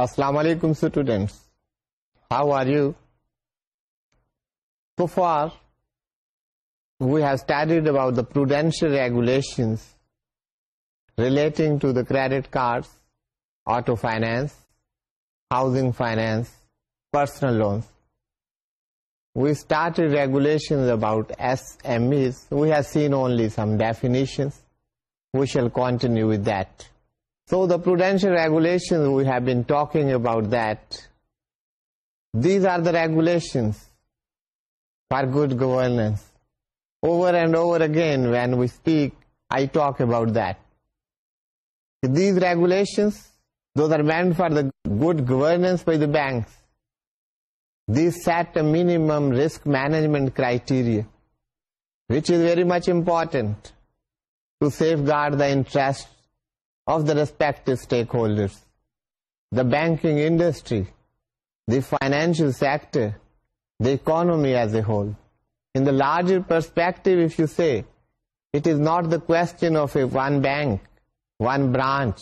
السلام علیکم students how are you so far we have studied about the prudential regulations relating to the credit cards auto finance housing finance personal loans we start regulation about S M as we have seen only some definition we shall continue with that So the prudential regulations, we have been talking about that. These are the regulations for good governance. Over and over again when we speak, I talk about that. These regulations, those are meant for the good governance by the banks. These set a minimum risk management criteria, which is very much important to safeguard the interest of the respective stakeholders, the banking industry, the financial sector, the economy as a whole. In the larger perspective, if you say, it is not the question of a one bank, one branch,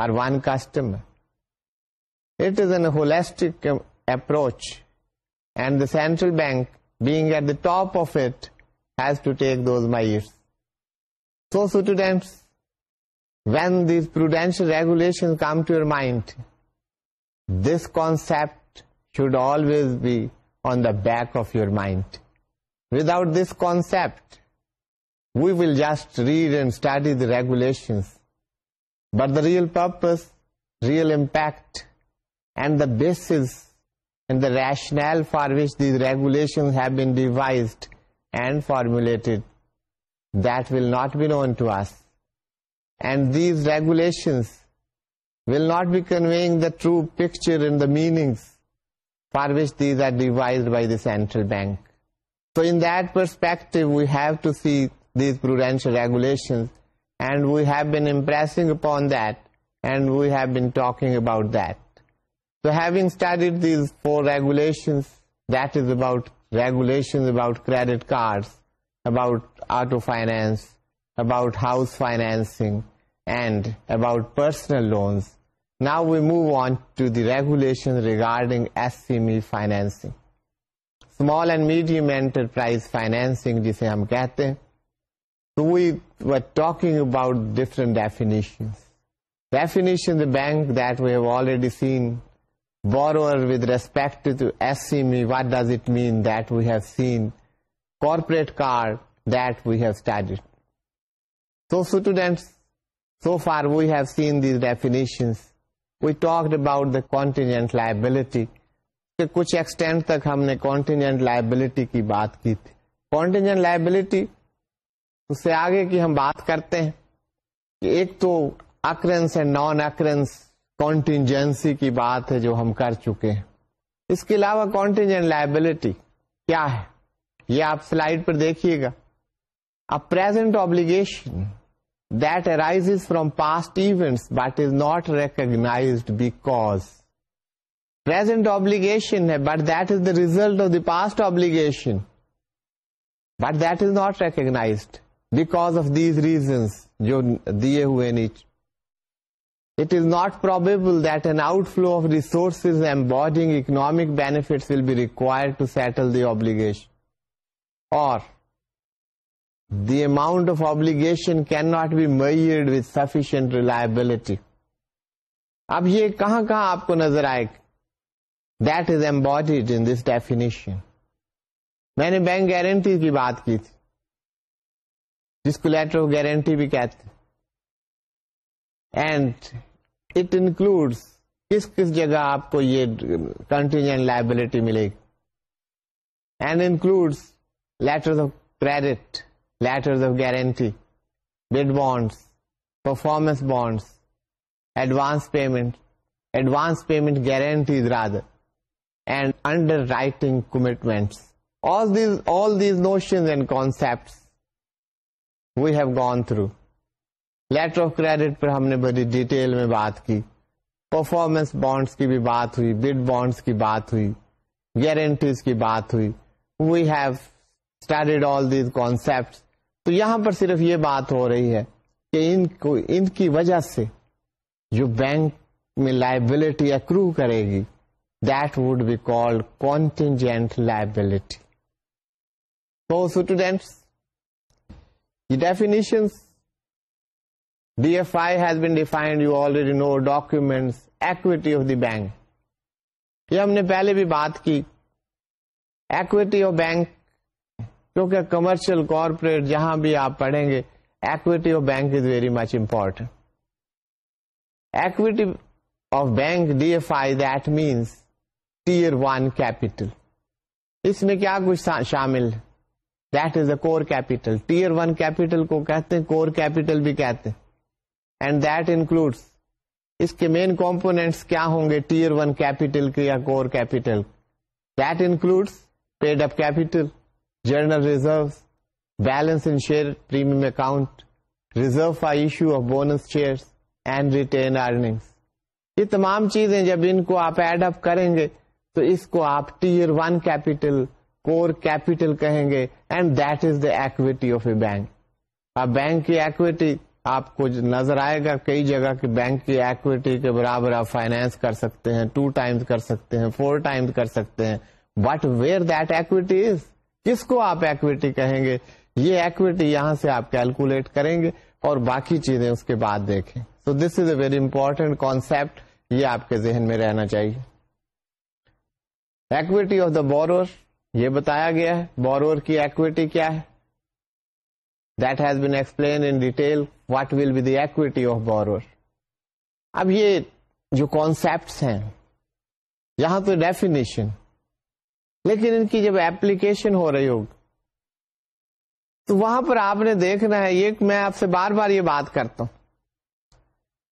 or one customer. It is a holistic um, approach, and the central bank, being at the top of it, has to take those measures. So students, when these prudential regulations come to your mind, this concept should always be on the back of your mind. Without this concept, we will just read and study the regulations, but the real purpose, real impact, and the basis and the rationale for which these regulations have been devised and formulated, that will not be known to us and these regulations will not be conveying the true picture and the meanings for which these are devised by the central bank. So in that perspective, we have to see these prudential regulations, and we have been impressing upon that, and we have been talking about that. So having studied these four regulations, that is about regulations about credit cards, about auto finance, about house finance and about personal loans now we move to the regulation regarding S C me finance small and medium enterprise finance جسے ہم کہتے ہیں bank that we've already SME what does it meant we've seen corporate car that we've started so far the seen liability. Liability کچھ extend تک ہم نے contingent liability کی بات کی تھی کانٹینجنٹ لائبلٹی اس سے آگے کی ہم بات کرتے ہیں کہ ایک تو occurrence and non occurrence contingency کی بات ہے جو ہم کر چکے ہیں اس کے علاوہ کانٹینجنٹ لائبلٹی کیا ہے یہ آپ سلائڈ پر دیکھیے گا arise from past event but is not recognise پریکگناز of these reasons جو دیے ہوئے نیچ it is not probable then outflow of resource and بارڈنگ economic benefit will be require to settle the obligation or the amount of obligation can not be measured with sufficient reliability اب یہ کہاں کہاں آپ کو نظر آئے گا دس definition میں نے بینک گارنٹی کی بات کی تھی جس کو لیٹر آف گارنٹی بھی کہتے اینڈ اٹ انکلوڈس کس کس جگہ آپ کو یہ کنٹینجنٹ لائبلٹی ملے گی and includes letter of credit letters of guarantee bid bonds performance bonds advance payment advance payment guarantee we have gone through letter of credit پر ہم نے بڑی ڈیٹیل میں بات کی پرفارمنس بانڈس کی بھی بات ہوئی بڈ بانڈس کی بات ہوئی گارنٹیز کی بات ہوئی we have studied all these concept تو یہاں پر صرف یہ بات ہو رہی ہے کہ ان کو ان کی وجہ سے جو بینک میں لائبلٹی اکرو کرے گی that would be called contingent liability تو اسٹوڈینٹس یہ definition D F I has been defined you already know document equity of the bank یہ ہم نے پہلے بھی بات کی ایکویٹی آف بینک کیونکہ کمرشل کارپوریٹ جہاں بھی آپ پڑھیں گے equity of bank is very much important equity of bank D F I that means tier one capital اس میں کیا کچھ شامل ہے that is a core capital tier one capital کو کہتے ہیں کور کیپیٹل بھی کہتے ہیں اینڈ دیٹ انکلوڈ اس کے مین کمپونیٹس کیا ہوں گے ٹیئر ون کیپیٹل کے یا core capital that includes paid up capital general reserve balance in share premium account reserve for issue of bonus share and retain earning یہ تمام چیزیں جب ان کو آپ ایڈ اپ کریں گے تو اس کو آپ tier one capital core capital کہیں گے and that is the equity of a bank اب بینک کی ایکویٹی آپ کو نظر آئے گا کئی جگہ کی بینک کی ایکویٹی کے برابر آپ فائنینس کر سکتے ہیں ٹو ٹائمز کر سکتے ہیں فور ٹائمز کر سکتے ہیں but where that equity is کس کو آپ ایکویٹی کہیں گے یہ ایکویٹی یہاں سے آپ کیلکولیٹ کریں گے اور باقی چیزیں اس کے بعد دیکھیں so this is a very important concept یہ آپ کے ذہن میں رہنا چاہیے ایکویٹی آف دا بور یہ بتایا گیا ہے بورور کی ایکویٹی کیا ہے that has been explain in detail what will be equity of borrower اب یہ جو کانسیپٹس ہیں یہاں تو ڈیفینیشن لیکن ان کی جب ایپلیکیشن ہو رہی ہوگی تو وہاں پر آپ نے دیکھنا ہے یہ میں آپ سے بار بار یہ بات کرتا ہوں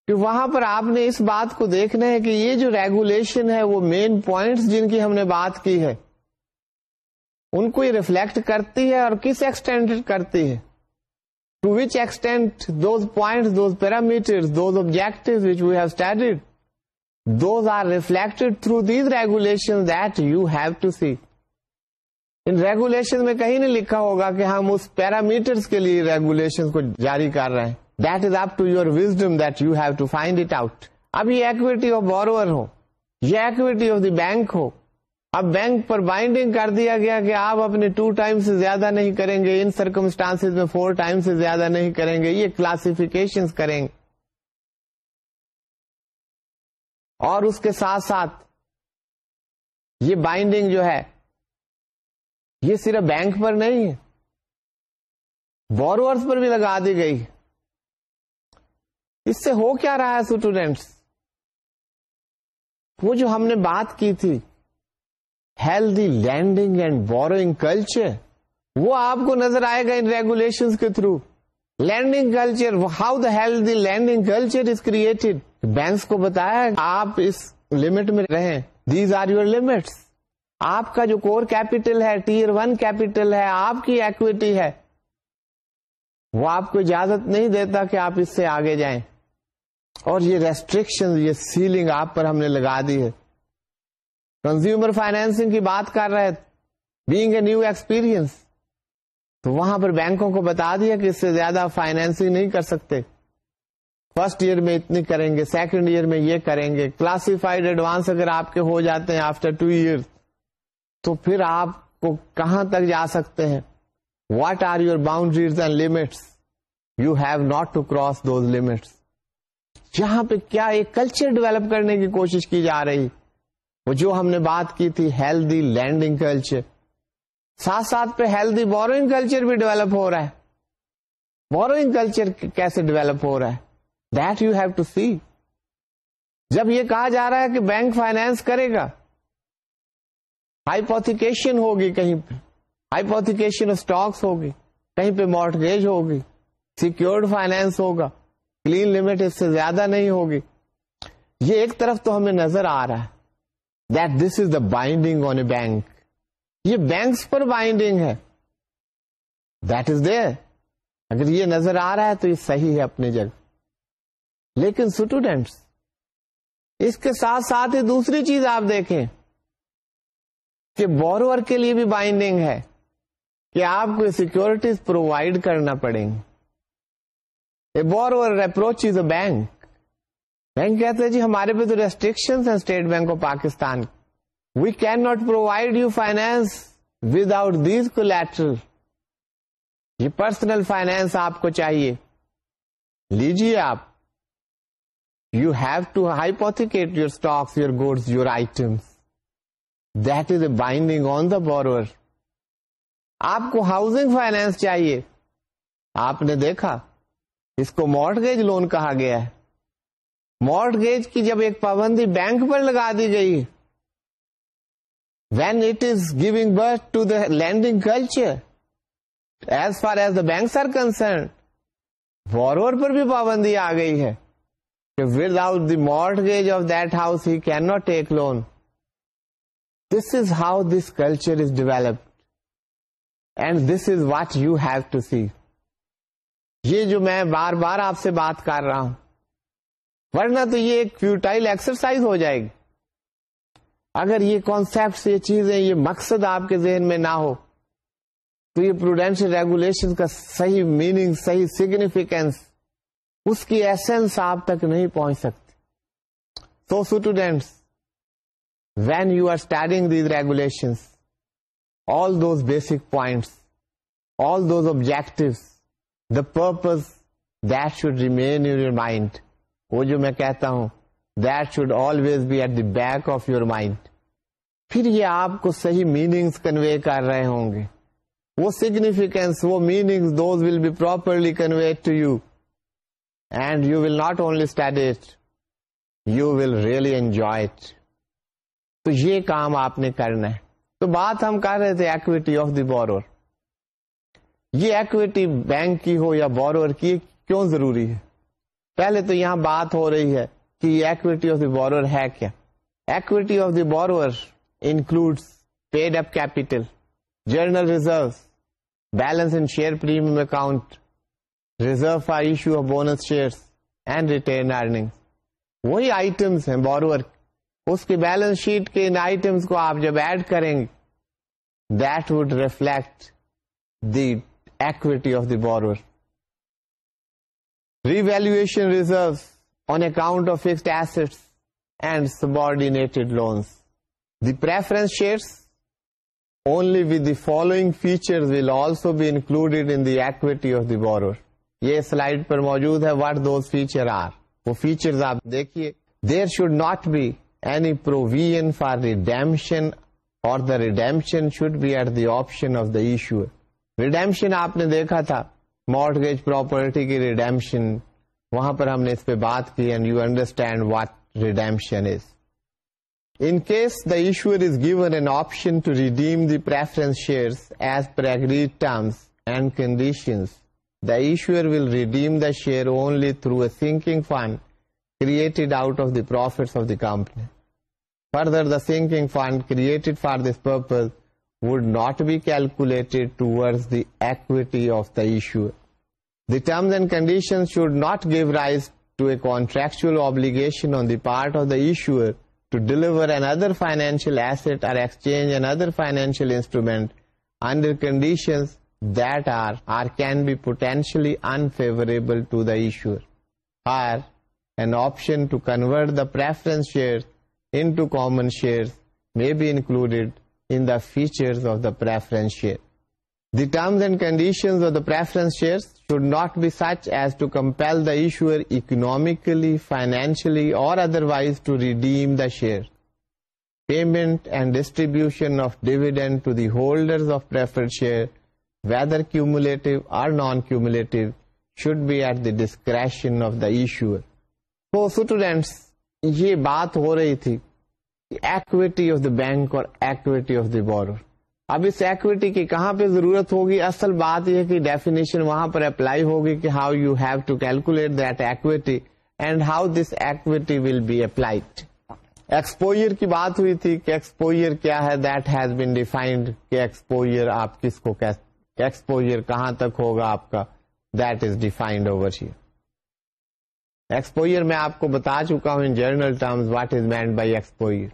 کہ وہاں پر آپ نے اس بات کو دیکھنا ہے کہ یہ جو ریگولیشن ہے وہ مین پوائنٹس جن کی ہم نے بات کی ہے ان کو یہ ریفلیکٹ کرتی ہے اور کس ایکسٹینڈ کرتی ہے to which extent those point those parameter those which those are reflected through these regulations that you have to see ان ریگولیشن میں کہیں نہیں لکھا ہوگا کہ ہم اس پیرامیٹر کے لیے ریگولیشن کو جاری کر رہے ہیں that is wisdom that you have to find it out اب یہ ایکویٹی آف بورور ہو یہ ایکویٹی آف دی بینک ہو اب بینک پر بائنڈنگ کر دیا گیا کہ آپ اپنے ٹو ٹائم سے زیادہ نہیں کریں گے ان سرکمسٹانس میں فور ٹائم سے زیادہ نہیں کریں گے یہ کلاسفیشن کریں گے اور اس کے ساتھ ساتھ یہ بائنڈنگ جو ہے یہ صرف بینک پر نہیں ہے بوروئرس پر بھی لگا دی گئی اس سے ہو کیا رہا ہے اسٹوڈینٹس وہ جو ہم نے بات کی تھی healthy lending and borrowing culture وہ آپ کو نظر آئے گا ان ریگولیشن کے through lending culture how the healthy lending culture is created banks کو بتایا آپ اس لمٹ میں رہیں دیز آر یور لمٹس آپ کا جو کور کیپیٹل ہے ٹیئر ون کیپیٹل ہے آپ کی ایکویٹی ہے وہ آپ کو اجازت نہیں دیتا کہ آپ اس سے آگے جائیں اور یہ ریسٹرکشن یہ سیلنگ آپ پر ہم نے لگا دی ہے کنزیومر فائنینسنگ کی بات کر رہے بینگ اے نیو ایکسپیرئنس تو وہاں پر بینکوں کو بتا دیا کہ اس سے زیادہ فائنینسنگ نہیں کر سکتے فرسٹ ایئر میں اتنی کریں گے سیکنڈ ایئر میں یہ کریں گے کلاسیفائڈ ایڈوانس اگر آپ کے ہو جاتے ہیں آفٹر ٹو ایئر تو پھر آپ کو کہاں تک جا سکتے ہیں what are your boundaries and limits you have not to cross those limits جہاں پہ کیا ایک کلچر ڈیولپ کرنے کی کوشش کی جا رہی وہ جو ہم نے بات کی تھی ہیلدی لینڈنگ کلچر ساتھ ساتھ پہ ہیلدی بوروئنگ کلچر بھی ڈیولپ ہو رہا ہے بوروئنگ کلچر کیسے ڈیولپ ہو رہا ہے that you have to see جب یہ کہا جا رہا ہے کہ بینک فائنینس کرے گا ہائیپوتھیکیشن ہوگی کہیں پہ ہائیپوتھیکیشن اسٹاکس ہوگی کہیں پہ مارٹگیج ہوگی سیکورڈ فائنینس ہوگا کلین لمٹ اس سے زیادہ نہیں ہوگی یہ ایک طرف تو ہمیں نظر آ رہا ہے that this is the binding on a bank یہ بینکس پر بائنڈنگ ہے دیٹ از دیر اگر یہ نظر آ رہا ہے تو یہ صحیح ہے اپنی جگہ لیکن اسٹوڈینٹس اس کے ساتھ ساتھ ہی دوسری چیز آپ دیکھیں کہ بورور کے لیے بھی بائنڈنگ ہے کہ آپ کو سیکورٹیز پرووائڈ کرنا پڑیں گے borrower approach is a bank bank کہتے ہیں جی ہمارے پہ تو ریسٹرکشن ہیں State bank of Pakistan we can not provide you finance with out these کو لیٹر یہ پرسنل فائنینس آپ کو چاہیے لیجیے آپ you have to stocks, your goods, your items. Your items a binding on the borrower. آپ کو ہاؤسنگ فائنینس چاہیے آپ نے دیکھا اس کو مارٹگیج لون کہا گیا ہے مارٹگیج کی جب ایک پابندی بینک پر لگا دی گئی when it is giving birth to the lending culture as far as the banks are concern وارور پر بھی پابندی آ گئی ہے without the mortgage of that house he can not take loan this is how this culture is develop and this is what you have to see یہ جو میں بار بار آپ سے بات کر رہا ہوں ورنہ تو یہ ایک فیوٹائل ایکسرسائز ہو جائے گی اگر یہ کانسپٹ یہ چیزیں یہ مقصد آپ کے ذہن میں نہ ہو تو یہ پروڈینشیل ریگولیشن کا صحیح میننگ صحیح سگنیفیکینس اس کی ایسنس آپ تک نہیں پہنچ سکتی so students when you are starting these regulation all those basic points all those objective the purpose that should you your mind وہ جو میں کہتا ہوں that should always be at the back of your mind پھر یہ آپ کو صحیح میننگس کنوے کر رہے ہوں گے وہ سیگنیفیکینس وہ meaning those will be properly convey to you and you will not only it you will really enjoy یہ کام آپ نے کرنا ہے تو بات ہم کر رہے تھے ایکویٹی آف دی بورور یہ ایکویٹی بینک کی ہو یا بورور کی کیوں ضروری ہے پہلے تو یہاں بات ہو رہی ہے کہ یہ ایکویٹی آف دی بورور ہے کیا equity of the borrower includes paid up capital general reserve balance in share premium account reserve for issue of bonus shares and return earning وہی آئٹمس ہیں بورور اس کی بیلنس شیٹ کے ان items کو آپ جب ایڈ کریں گے that would reflect the equity of the borrower revaluation reserve on account of fixed asset and subordinated loans the preference shares only with the following feature will also be included in the equity of the borrower یہ slide پر موجود ہے what those feature are وہ feature آپ دیکھیے there should not be any provision for redemption اور the redemption should be at the option of the issue redemption آپ نے دیکھا تھا مارٹگیج پراپرٹی کی ریڈیمشن وہاں پر ہم نے اس پہ بات کی and you understand what redemption is case the issue is given an option to redeem the preference share as per The issuer will redeem the share only through a sinking fund created out of the profits of the company. Further, the sinking fund created for this purpose would not be calculated towards the equity of the issuer. The terms and conditions should not give rise to a contractual obligation on the part of the issuer to deliver another financial asset or exchange another financial instrument under conditions that are or can be potentially unfavorable to the issuer, or an option to convert the preference shares into common shares may be included in the features of the preference share. The terms and conditions of the preference shares should not be such as to compel the issuer economically, financially, or otherwise to redeem the share. Payment and distribution of dividend to the holders of preferred share whether cumulative or non-cumulative should be at the discretion of the issuer. So students, یہ بات ہو رہی تھی equity of the bank اور equity of the borrower اب اس equity کی کہاں پہ ضرورت ہوگی اصل بات یہ کہ ڈیفینیشن وہاں پر اپلائی ہوگی کہ how you have to calculate that equity and how this equity will be applied exposure کی بات ہوئی تھی کہ ایکسپوئر کیا ہے دیٹ ہیز بین ڈیفائنڈ کہ ایکسپوئر آپ کس کو کہتے ایکسپوجر کہاں تک ہوگا آپ کا that is defined over here exposure میں آپ کو بتا چکا ہوں in general what is meant by exposure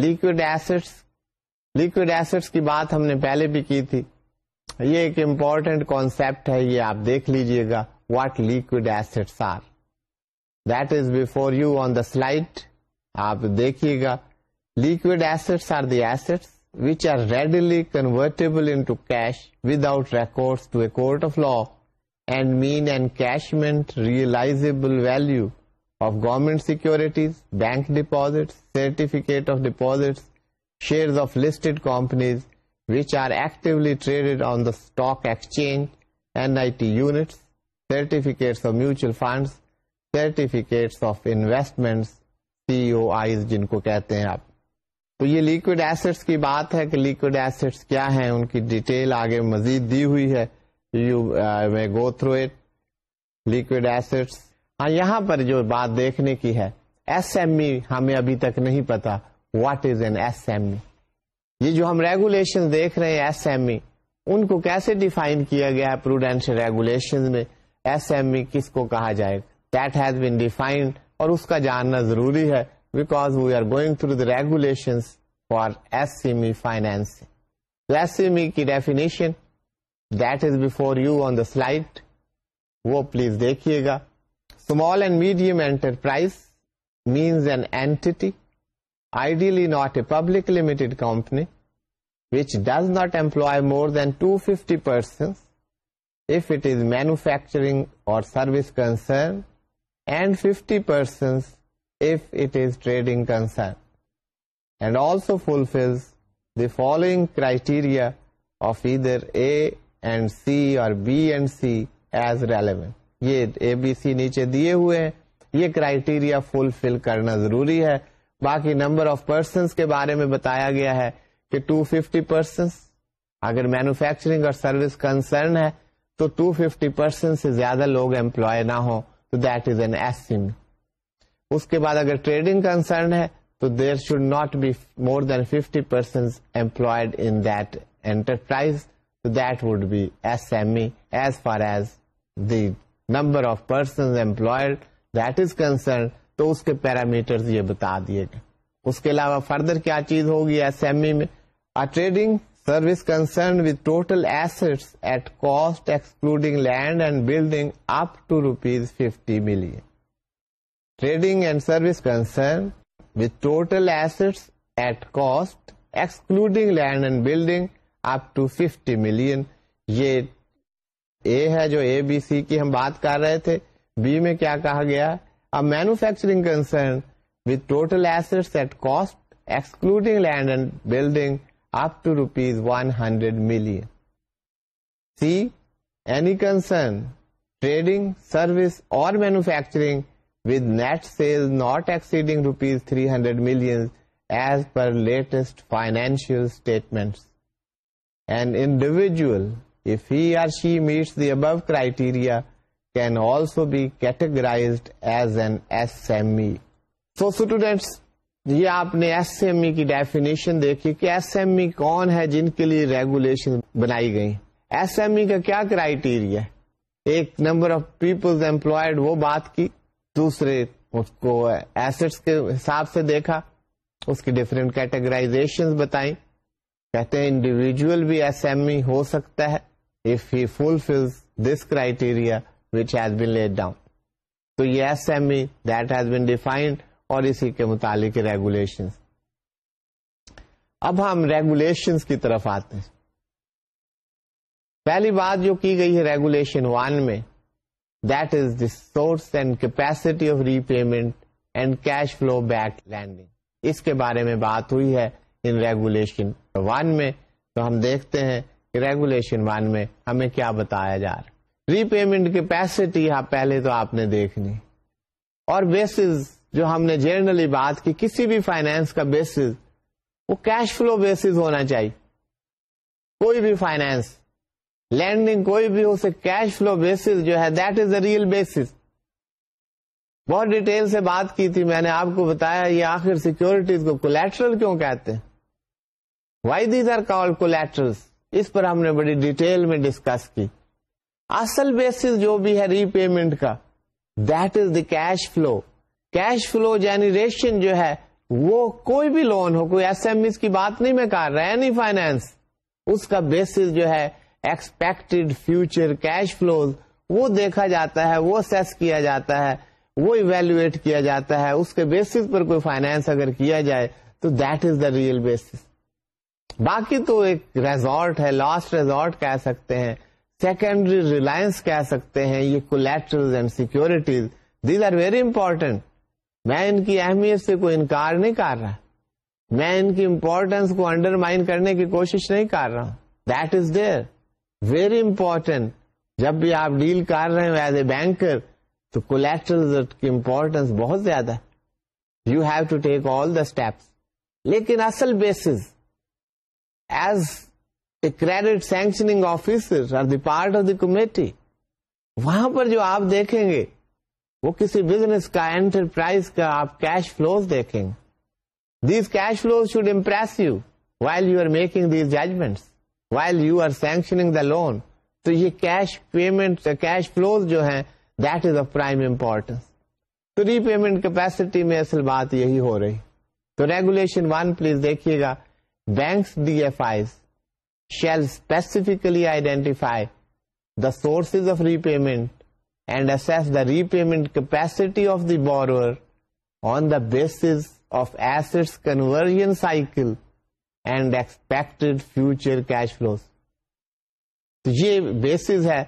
liquid assets liquid assets کی بات ہم نے پہلے بھی کی تھی یہ ایک امپورٹینٹ کانسپٹ ہے یہ آپ دیکھ لیجئے گا what liquid assets are that is before you on the slide آپ دیکھیے گا liquid assets are the assets which are readily convertible in without record of law and mean and cash meant realise value of government securities bank deposit certificate of dep shares of list companies which are actually traded on the stock exchange N I T units certificate of mutual funds certificate of investment C O I جن کو کہتے ہیں آپ تو یہ liquid assets کی بات ہے کہ لیکوڈ ایسٹس کیا ہیں ان کی ڈیٹیل آگے مزید دی ہوئی ہے you go through it liquid assets ہاں یہاں پر جو بات دیکھنے کی ہے ایس ایم ای ہمیں ابھی تک نہیں پتا what is an S M E یہ جو ہم ریگولیشن دیکھ رہے ہیں ایس ایم ای ان کو کیسے ڈیفائن کیا گیا ہے پروڈینشل ریگولیشن میں ایس ایم ای کس کو کہا جائے دیٹ ہیز بین ڈیفائنڈ اور اس کا جاننا ضروری ہے because we are going through the regulation for S same E finance S M E کی definition therefore you on the slide وہ پلیز دیکھیے گا small and medium enterprise means an entity ideally not a public limited company which does not employ more than two fifty persons if it is manufacturing اور service concern and fifty persons if it is trading concern and also fulfills the following criteria of either A and C or B and C as relevant. یہ اے B C نیچے دیے ہوئے ہیں یہ criteria فلفل کرنا ضروری ہے باقی نمبر آف پرسنس کے بارے میں بتایا گیا ہے کہ ٹو ففٹی پرسنس اگر مینوفیکچرنگ اور سروس کنسرن ہے تو ٹو ففٹی پرسنٹ سے زیادہ لوگ امپلائے نہ ہوں دیٹ از این ایس اس کے بعد اگر ٹریڈنگ کنسرن ہے تو there should not be more than fifty person enterprise that would be S M E as far as the number of person that is concern تو اس کے parameter یہ بتا دیے گا اس کے علاوہ فردر کیا چیز ہوگی ایس ایم ای میں trading service concern with total asset at cost excluding land and building up to rupees fifty million trading and service concern with total assets at cost excluding land and building up to fifty million یہ اے ہے جو اے B C کی ہم بات کر رہے تھے be میں کیا کہا گیا اب manufacturing concern with total asset at cost excluding land and building up to rupees one hundred million C any concern trading service اور manufacturing with net sales not exceeding rupees three hundred million as per latest financial statement and individual the above criteria can also be categorise as an S M E students یہ آپ نے S M E کی definition دیکھی کہ S M ای کون ہے جن کے لیے ریگولیشن بنائی گئی ایس ایم ای کا کیا کرائیٹیریا ایک نمبر آف پیپلز امپلائڈ وہ بات کی دوسرے اس کو ایسٹس کے حساب سے دیکھا اس کی ڈفرینٹ کیٹیگرائزیشن بتائیں کہتے ہیں انڈیویجل بھی ایس ایم ای ہو سکتا ہے if he fulfils this criteria which has been laid down تو یہ S M E that has been defined اور اسی کے متعلق ریگولیشن اب ہم ریگولیشن کی طرف آتے ہیں پہلی بات جو کی گئی ہے ریگولیشن ون میں source and capacity of repayment and cash flow back lending اس کے بارے میں بات ہوئی ہے ان ریگولیشن ون میں تو ہم دیکھتے ہیں ریگولیشن ون میں ہمیں کیا بتایا جا رہا ری پیمنٹ کیپیسٹی آپ پہلے تو آپ نے دیکھنی اور بیسز جو ہم نے جنرلی بات کی کسی بھی فائنینس کا بیسز وہ کیش فلو بیسز ہونا چاہیے کوئی بھی فائنینس لینڈنگ کوئی بھی اسے کیش فلو بیس جو ہے that is a real base بہت ڈیٹیل سے بات کی تھی میں نے آپ کو بتایا یہ آخر سیکورٹیز کو کولیٹرل کیوں کہتے ہیں why these are call collateral اس پر ہم نے بڑی ڈیٹیل میں ڈسکس کی اصل بیس جو بھی ہے ری پیمنٹ کا that is the cash flow cash flow generation جو ہے وہ کوئی بھی لون ہو کوئی ایس ایم ایس کی بات نہیں میں کر رہا نہیں فائنینس اس کا بیسس جو ہے ایکسپیکٹڈ فیوچر کیش فلوز وہ دیکھا جاتا ہے وہ سیس کیا جاتا ہے وہ ایویلویٹ کیا جاتا ہے اس کے بیسس پر کوئی فائنینس اگر کیا جائے تو that is the real basis باقی تو ایک ریزورٹ ہے لاسٹ ریزارٹ کہہ سکتے ہیں سیکنڈری ریلائنس کہہ سکتے ہیں یہ collateral and securities these are very important میں ان کی اہمیت سے کوئی انکار نہیں کر رہا میں ان کی امپورٹینس کو انڈر مائن کرنے کی کوشش نہیں کر رہا ہوں that is there very important جب بھی آپ ڈیل کر رہے ہو ایز اے بینکر تو کولیسٹرل کی امپورٹینس بہت زیادہ you have to take all the steps لیکن اصل basis as a credit sanctioning officer the part of the committee وہاں پر جو آپ دیکھیں گے وہ کسی بزنس کا انٹرپرائز کا آپ کیش فلوز دیکھیں گے these cash flows should impress you while you are making these judgements while you are the loan تو یہ کیش پیمنٹ کیش فلو جو ہے that is a prime importance re payment capacity میں اصل بات یہی ہو رہی تو ریگولیشن ون پلیز دیکھیے گا banks D F I shall specifically identify the source of repayment and the re payment capacity of the borrower on the base of asset conversion cycle and expected future cash flows تو یہ bases ہے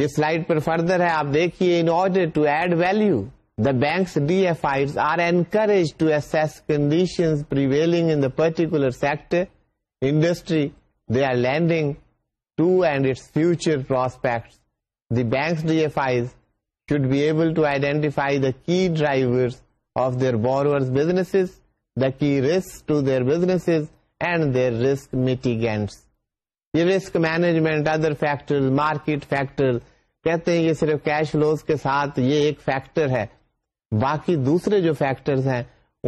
یہ slide پر further ہے آپ دیکھیے in order to add value the banks D F I are encourage particular sector industry they are lending to and its future prospects the banks D F I should be able to identify the key driver of their borrower business the کی risk to their their business and risk risk mitigants یہ management other factor market factor کہتے ہیں یہ صرف cash flows کے ساتھ یہ ایک فیکٹر ہے باقی دوسرے جو فیکٹر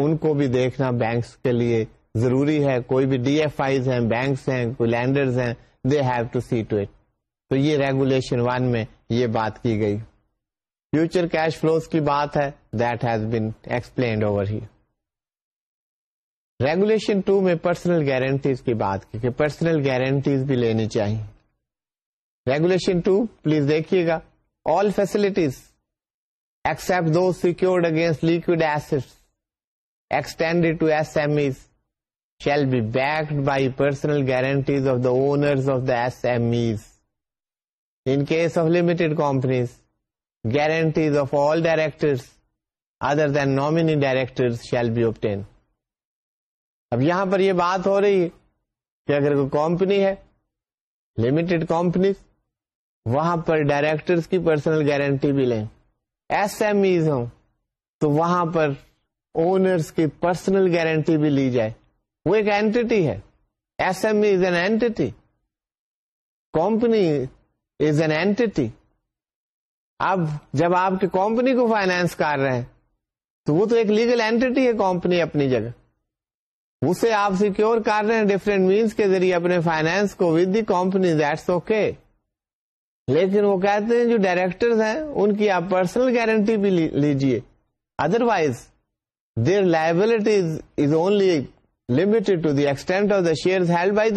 ان کو بھی دیکھنا بینکس کے لیے ضروری ہے کوئی بھی ڈی ایف آئیز ہیں بینکس ہیں کوئی لینڈرز ہیں they have to see to it تو یہ ریگولیشن ون میں یہ بات کی گئی فیوچر کیش فلوز کی بات ہے that has been explained over ہی ریگولیشن ٹو میں پرسنل گارنٹیز کی بات کی کہ پرسنل گارنٹیز بھی لینی چاہیے ریگولیشن ٹو پلیز دیکھیے گا all facilities except do secured against liquid asset extended to S M Es shall be backed by personal guarantees of the of the S M Es in case of limited companies guarantees of all directors other than nominee director shall be obtained اب یہاں پر یہ بات ہو رہی ہے کہ اگر کوئی کمپنی ہے لمیٹڈ کمپنیز وہاں پر ڈائریکٹر کی پرسنل گارنٹی بھی لیں ایس ایم ایز ہوں تو وہاں پر اونرس کی پرسنل گارنٹی بھی لی جائے وہ ایک اینٹی ہے S M Es an entity company is an entity اب جب آپ کی کمپنی کو فائنینس کر رہے ہیں تو وہ تو ایک لیگل اینٹی ہے کمپنی اپنی جگہ اسے آپ سیکیور کر رہے ہیں ڈفرینٹ مینس کے ذریعے اپنے فائنانس کو with the company that's okay لیکن وہ کہتے ہیں جو ڈائریکٹر ہیں ان کی آپ پرسنل گارنٹی بھی لیجیے otherwise there liability limited to the extent of the share held by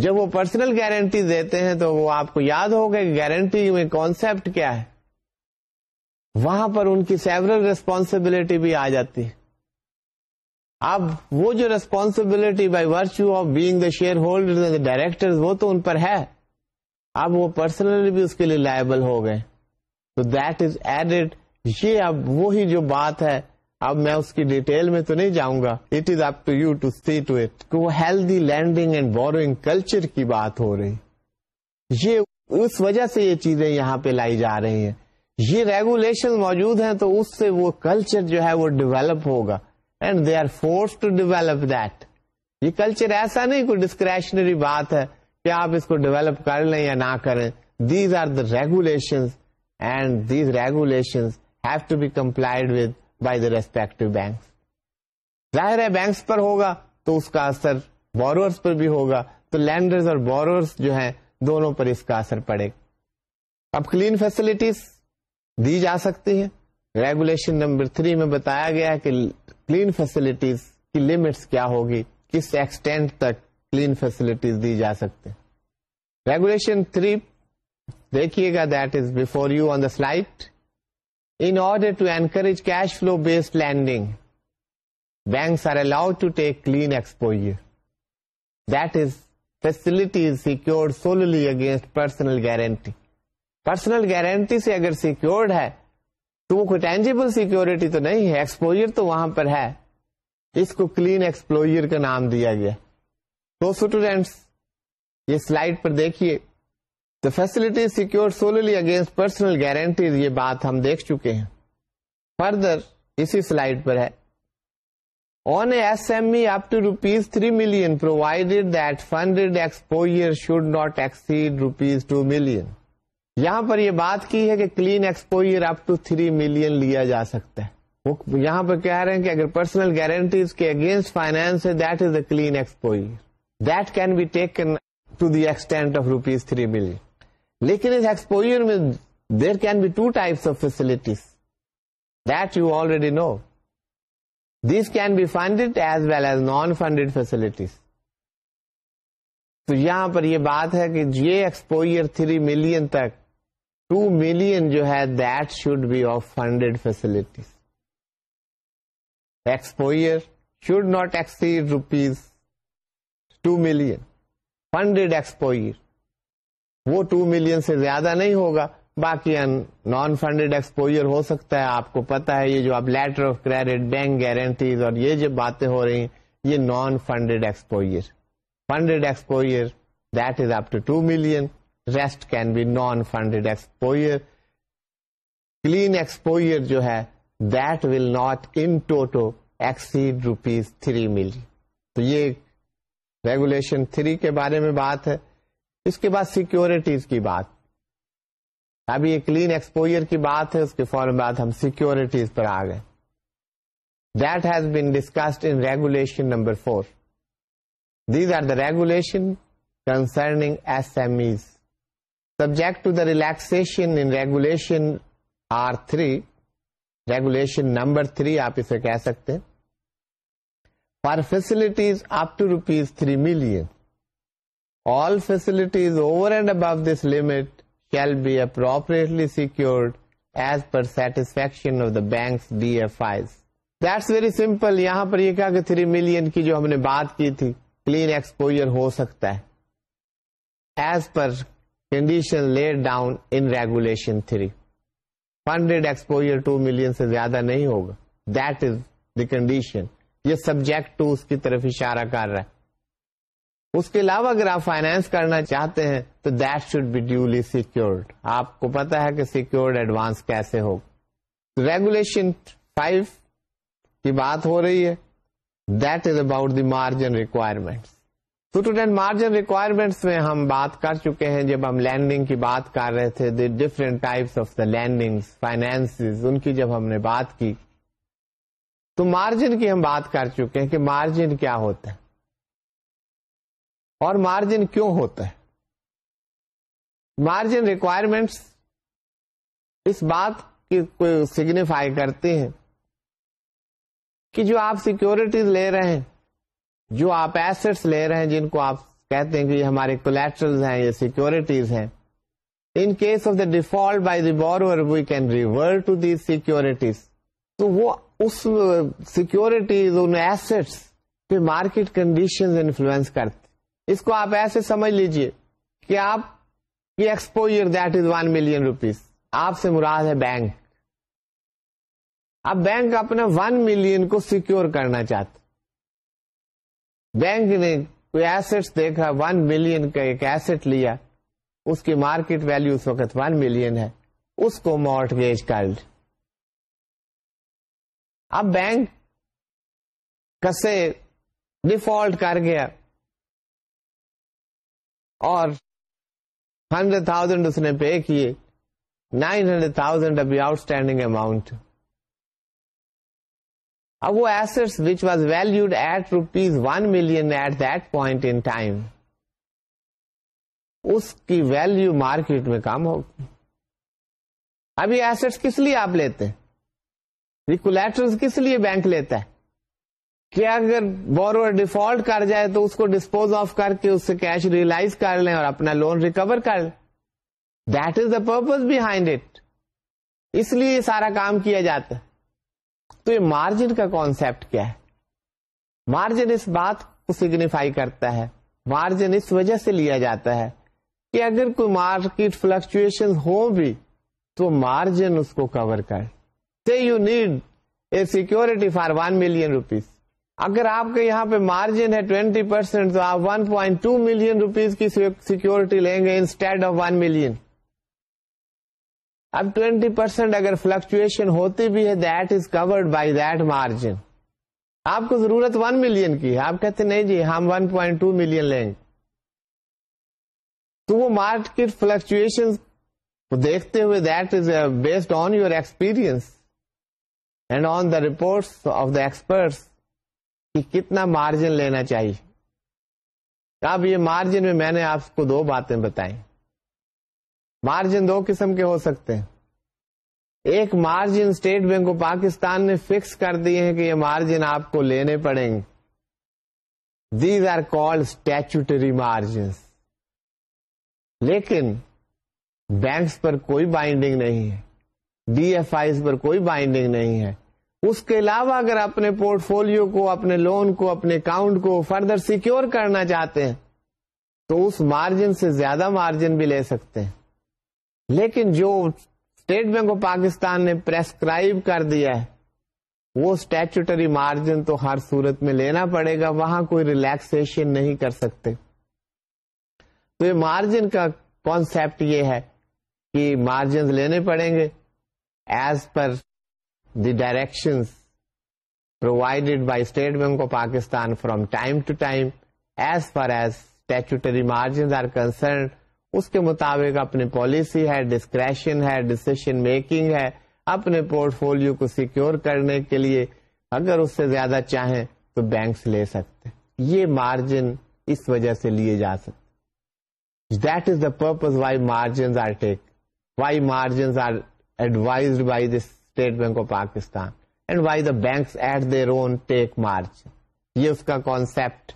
جب وہ پرسنل گارنٹی دیتے ہیں تو وہ آپ کو یاد ہوگا کہ گارنٹی میں کانسپٹ کیا ہے وہاں پر ان کی سیورل ریسپانسبلٹی بھی آ جاتی ہے اب وہ جو responsibility by virtue of being the shareholder director وہ تو ان پر ہے اب وہ پرسنلی بھی اس کے لیے لائبل ہو گئے تو دیٹ از ایڈیڈ یہ اب وہی جو بات ہے اب میں اس کی ڈیٹیل میں تو نہیں جاؤں گا it is up to you to see to کہ وہ healthy lending and borrowing culture کی بات ہو رہی یہ اس وجہ سے یہ چیزیں یہاں پہ لائی جا رہی ہیں یہ ریگولیشن موجود ہیں تو اس سے وہ کلچر جو ہے وہ ڈیولپ ہوگا and they are force to develop culture ایسا نہیں کوئی ڈسکریشنری بات ہے کہ آپ اس کو ڈیویلپ کر لیں یا نہ کریں these are the regulation and these regulation have to be complied with by the ظاہر ہے بینکس پر ہوگا تو اس کا اثر بورورس پر بھی ہوگا تو لینڈرز اور بورورس جو ہیں دونوں پر اس کا اثر پڑے گا اب کلین فیسلٹیز دی جا سکتی ہیں ریگولیشن نمبر تھری میں بتایا گیا ہے کہ کلین فیسلٹیز کی لمٹس کیا ہوگی کس ایکسٹینڈ تک کلین فیسلٹیز دی جا سکتے ریگولیشن تھری دیکھیے گا that is before you on the in order to encourage cash flow based lending banks are allowed to take clean exposure that is facility secured solely against personal guarantee personal guarantee سے اگر secured ہے تو وہ کوئی tangible security تو نہیں ہے ایکسپلوئر تو وہاں پر ہے اس کو کلین ایکسپلوئر کا نام دیا گیا تو اسٹوڈینٹس یہ سلائڈ پر دیکھیے the facility secure solely against personal guarantees یہ بات ہم دیکھ چکے ہیں فردر اسی سلائڈ پر ہے on a S M E up to rupees three million provided that funded exposure should not exceed rupees two million یہاں پر یہ بات کی ہے کہ clean exposure up to three million لیا جا سکتا ہے وہ یہاں پر کہہ رہے ہیں کہ اگر پرسنل گارنٹیز کے اگینسٹ فائنینس ہے that that is a clean exposure can be taken to the extent of rupees million لیکن اس ایکسپوئر میں there can be two types of facilities that you already know these can be funded as well as non funded facilities تو یہاں پر یہ بات ہے کہ یہ ایکسپوئر تھری ملین تک ٹو ملین جو ہے that should be of funded facilities exposure should not exceed rupees two million funded exposure وہ ٹو ملین سے زیادہ نہیں ہوگا باقی نان فنڈیڈ ایکسپوئر ہو سکتا ہے آپ کو پتا ہے یہ جو letter of credit bank guarantees اور یہ جو باتیں ہو رہی ہیں یہ non funded exposure funded exposure that is up to two million rest can be non funded exposure clean exposure جو ہے that will not in toto exceed rupees three mil تو یہ ریگولیشن تھری کے بارے میں بات ہے اس کے بعد سیکورٹیز کی بات ابھی یہ کلین ایکسپوئر کی بات ہے اس کے فوراً بعد ہم سیکورٹیز پر آ گئے that has been discussed in regulation number four these are the regulation concerning S M Es subject to the relaxation in regulation R3, regulation number 3 آپ اسے کہہ سکتے ہیں for facilities up to rupees 3 million all facilities over and above this limit shall be appropriately secured as per satisfaction of the bank's DFIs that's very simple یہاں پر یہ کہا کہ 3 million کی جو ہم نے بات کی تھی clean exposure ہو سکتا ہے as per condition laid down in regulation three hundred exposure two million سے زیادہ نہیں ہوگا دیٹ از دی کنڈیشن یہ سبجیکٹ ٹو اس کی طرف اشارہ کر رہا ہے اس کے علاوہ اگر آپ فائنانس کرنا چاہتے ہیں تو that should be duly secured آپ کو پتا ہے کہ سیکورڈ ایڈوانس کیسے ہوگا ریگولیشن فائیو کی بات ہو رہی ہے that is about the margin requirement so to margin requirements میں ہم بات کر چکے ہیں جب ہم لینڈنگ کی بات کر رہے تھے different types of the lending finance ان کی جب ہم نے بات کی تو مارجن کی ہم بات کر چکے ہیں کہ مارجن کیا ہوتا ہے اور مارجن کیوں ہوتا ہے مارجن ریکوائرمنٹس اس بات کی کوئی سگنیفائی کرتے ہیں کہ جو آپ سیکورٹیز لے رہے ہیں جو آپ ایسٹس لے رہے ہیں جن کو آپ کہتے ہیں کہ یہ ہمارے کولیٹرل ہیں یہ سیکورٹیز ہیں in case of the default by the bore can river to securities تو وہ اس سیکورٹیز ان ایسٹس پہ مارکیٹ کنڈیشن انفلوئنس کرتے اس کو آپ ایسے سمجھ لیجئے کہ آپ exposure that is one million rupees آپ سے مراد ہے بینک اب بینک اپنا ون ملین کو سیکور کرنا چاہتے بینک نے کوئی ایسٹ دیکھا ون ملین کا ایک ایسٹ لیا اس کی مارکیٹ ویلو اس وقت ون ملین ہے اس کو مارٹ کر کارڈ اب بینک کسے ڈیفالٹ کر گیا اور ہنڈریڈ تھاؤزینڈ اس نے پے کیے نائن ہنڈریڈ تھاؤزینڈ ابھی آؤٹ اسٹینڈنگ اماؤنٹ اب وہ asset which was valued at rupees one million at that point in time اس کی ویلو مارکیٹ میں کم اب یہ ایسٹ کس لیے آپ لیتے کولیٹر کس لیے بینک لیتا ہے کہ اگر بورور ڈیفالٹ کر جائے تو اس کو ڈسپوز آف کر کے اس سے کیش ریئلائز کر لیں اور اپنا لون ریکور کر لیں that is the purpose behind it اس لیے سارا کام کیا جاتا ہے تو یہ مارجن کا کانسیپٹ کیا ہے مارجن اس بات کو سگنیفائی کرتا ہے مارجن اس وجہ سے لیا جاتا ہے کہ اگر کوئی مارکیٹ فلکچویشن ہو بھی تو مارجن اس کو cover you need a security for one million rupees اگر آپ کے یہاں پہ مارجن ہے ٹوینٹی پرسینٹ تو آپ one point two million rupees کی سیکورٹی لیں گے انسٹیڈ آف ون ملین اب 20% پرسینٹ اگر فلکچویشن ہوتی بھی ہے that is covered by that margin آپ کو ضرورت 1 ملین کی ہے آپ کہتے نہیں جی ہم 1.2 پوائنٹ ملین لیں گے تو وہ مارکیٹ فلکچویشن کو دیکھتے ہوئے that is based on your experience and on the reports of the experts کہ کتنا مارجن لینا چاہیے اب یہ مارجن میں میں نے آپ کو دو باتیں بتائیں مارجن دو قسم کے ہو سکتے ہیں ایک مارجن اسٹیٹ بینک پاکستان نے فکس کر دیے کہ یہ مارجن آپ کو لینے پڑیں گے these are cool statutory margin لیکن بینکس پر کوئی بائنڈنگ نہیں ہے ڈی ایف آئی پر کوئی بائنڈنگ نہیں ہے اس کے علاوہ اگر اپنے پورٹ فولو کو اپنے لون کو اپنے اکاؤنٹ کو فردر سیکیور کرنا چاہتے ہیں تو اس مارجن سے زیادہ مارجن بھی لے سکتے ہیں لیکن جو اسٹیٹ بینک آف پاکستان نے پرسکرائب کر دیا ہے وہ اسٹیچوٹری مارجن تو ہر صورت میں لینا پڑے گا وہاں کوئی ریلیکسن نہیں کر سکتے تو یہ مارجن کا کانسپٹ یہ ہے کہ مارجن لینے پڑیں گے as per the direction provided by State bank of Pakistan from time to time as far as statutory margin are concerned اس کے مطابق اپنی پالیسی ہے ڈسکریشن ہے ڈسیشن میکنگ ہے اپنے پورٹ فولو کو سیکیور کرنے کے لیے اگر اس سے زیادہ چاہیں تو بینکس لے سکتے یہ مارجن اس وجہ سے لیے جا سکتے that is the purpose why margins are take why margin are advise by the state bank of Pakistan and why the banks at own take margin یہ اس کا کانسپٹ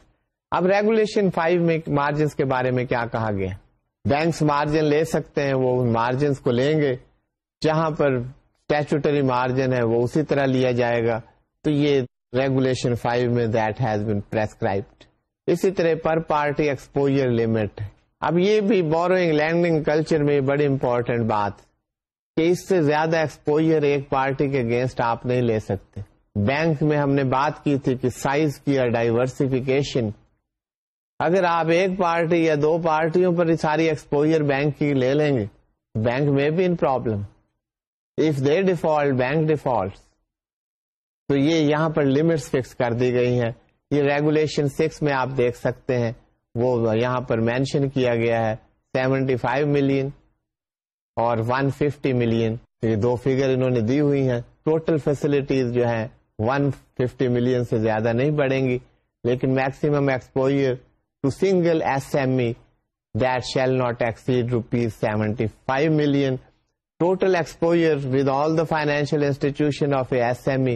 اب ریگولیشن فائیو میں مارجنس کے بارے میں کیا کہا گیا بینکس مارجن لے سکتے ہیں وہ مارجنس کو لیں گے جہاں پر اسٹیچوٹری مارجن ہے وہ اسی طرح لیا جائے گا تو یہ ریگولیشن فائیو میں دیٹ ہیز بین اسی طرح پر پارٹی ایکسپوجر لمٹ اب یہ بھی بوروئنگ لینڈنگ کلچر میں بڑی امپورٹینٹ بات کہ اس سے زیادہ ایکسپوجر ایک پارٹی کے اگینسٹ آپ نہیں لے سکتے بینک میں ہم نے بات کی تھی کہ سائز کی اور ڈائیورسفیکیشن اگر آپ ایک پارٹی یا دو پارٹیوں پر ساری ایکسپوجر بینک کی لے لیں گے بینک میں بھی in problem if they default bank default تو یہ یہاں پر لمٹس فکس کر دی گئی ہیں یہ ریگولیشن سکس میں آپ دیکھ سکتے ہیں وہ یہاں پر مینشن کیا گیا ہے سیونٹی فائیو ملین اور ون ففٹی ملین یہ دو فیگر انہوں نے دی ہوئی ہیں ٹوٹل فیسلٹیز جو ہیں ون ففٹی ملین سے زیادہ نہیں بڑھیں گی لیکن maximum exposure single S M E that ایک seventy five million total exposure with all the financial institution of a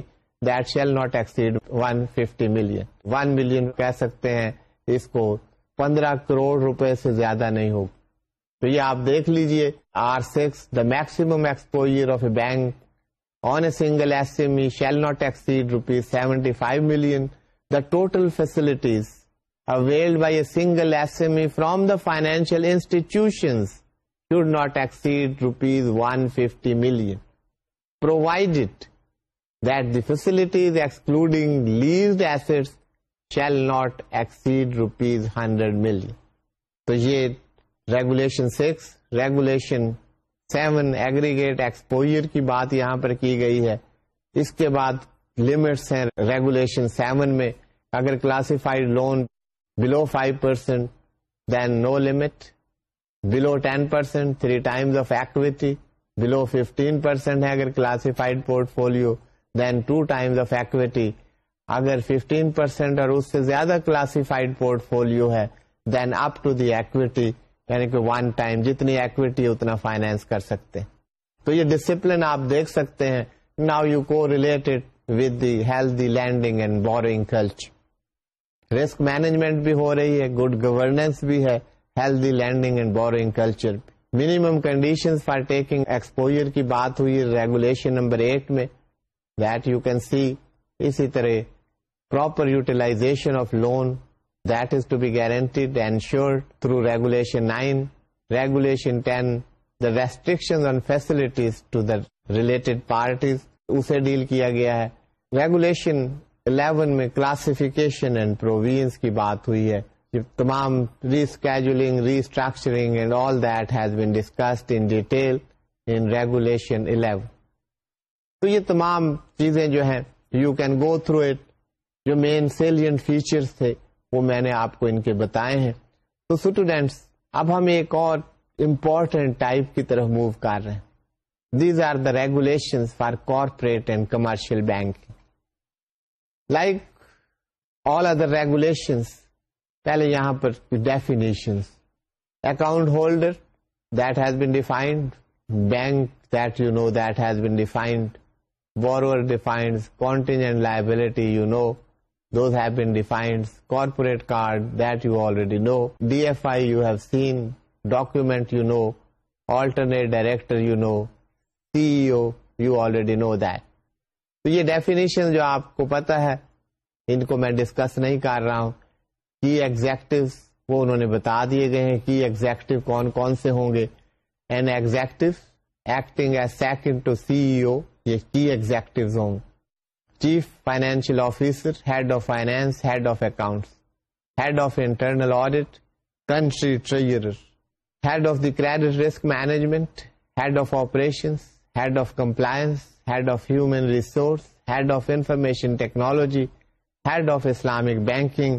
that shall not ایک ملین ون ملین کہہ سکتے ہیں اس کو پندرہ کروڑ روپے سے زیادہ نہیں ہوگا تو یہ آپ دیکھ لیجیے R six the maximum exposure of a bank on a single S M E ش ناٹ ایک rupees seventy five million the total facilities single SME from the financial should not rupees one fifty million facilities led S shall not ایک hundred million تو یہ regulation six regulation seven aggregate exposure کی بات یہاں پر کی گئی ہے اس کے بعد لمٹس ہیں ریگولیشن سیون میں اگر classified loan below five percent then no limit below ten percent three times of activity below fifteen percent ہے اگر classified portfolio then two times of activity اگر ففٹین پرسینٹ اور اس سے زیادہ کلاسفائڈ پورٹ فولو ہے دین up to the ایک یعنی کہ ون ٹائم جتنی ایکویٹی اتنا فائنینس کر سکتے تو یہ ڈسپلن آپ دیکھ سکتے ہیں ناؤ یو کو related with the healthy lending and borrowing culture risk management بھی ہو رہی ہے گڈ گورنس بھی ہے healthy lending and borrowing culture minimum condition for taking exposure کی بات ہوئی ریگولیشن نمبر ایٹ میں دیٹ یو کین سی اسی طرح proper utilization of loan that is to be guaranteed and sure through regulation nine regulation ten the restriction on facilities to the related parties اسے deal کیا گیا ہے regulation eleven میں classification and پروویئنس کی بات ہوئی ہے تمام rescheduling restructuring and all that has been discussed in detail in regulation eleven تو یہ تمام چیزیں جو ہیں you can go through it جو مین سیلینٹ فیچرس تھے وہ میں نے آپ کو ان کے بتائے ہیں تو اسٹوڈینٹس اب ہم ایک اور امپورٹینٹ ٹائپ کی طرف موو کر رہے ہیں these are the regulation for corporate and commercial bank like all other regulations پہلے یہاں پر definition account holder that has been defined bank that you know that has been defined borrower defined contingent liability you know those have been defined corporate card that you already know D F I you have seen document you know alternate director you know C O you already know that تو یہ definition جو آپ کو پتا ہے ان کو میں discuss نہیں کر رہا ہوں کی ایگزیکٹو وہ انہوں نے بتا دیے گئے ہیں کی ایگزیکٹو کون کون سے ہوں گے an executive acting as second to C O یہ کی ایگزیکٹو ہوں گے chief financial officer head of finance head of accounts head of internal audit country treasurer head of the credit risk management head of operation head of compliance head of human resource head of information technology head of Islamic banking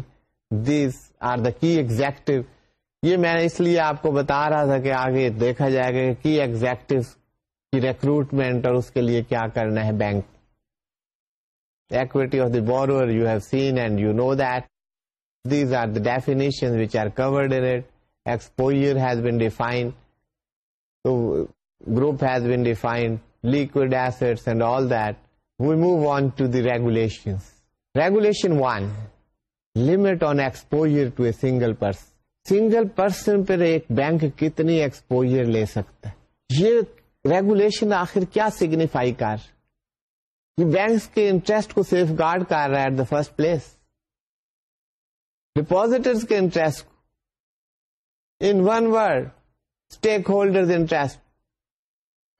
these are the key executive یہ میں نے اس لیے آپ کو بتا رہا تھا کہ آگے دیکھا جائے گا کہ کی ایگزیکٹو کی ریکروٹمنٹ اور اس کے لیے کیا کرنا ہے bank equity of you know you have seen and you know these covered which are covered has has been defined group has been defined liquid assets and all that, we move on to the regulations. Regulation 1, limit on exposure to a single person. Single person پر ایک bank کتنی exposure لے سکتا ہے یہ regulation آخر کیا signify کر یہ بینکس کے انٹرسٹ کو سیف گارڈ کر رہا ہے at the first place depositors کے انٹرسٹ کو in one word stakeholder interest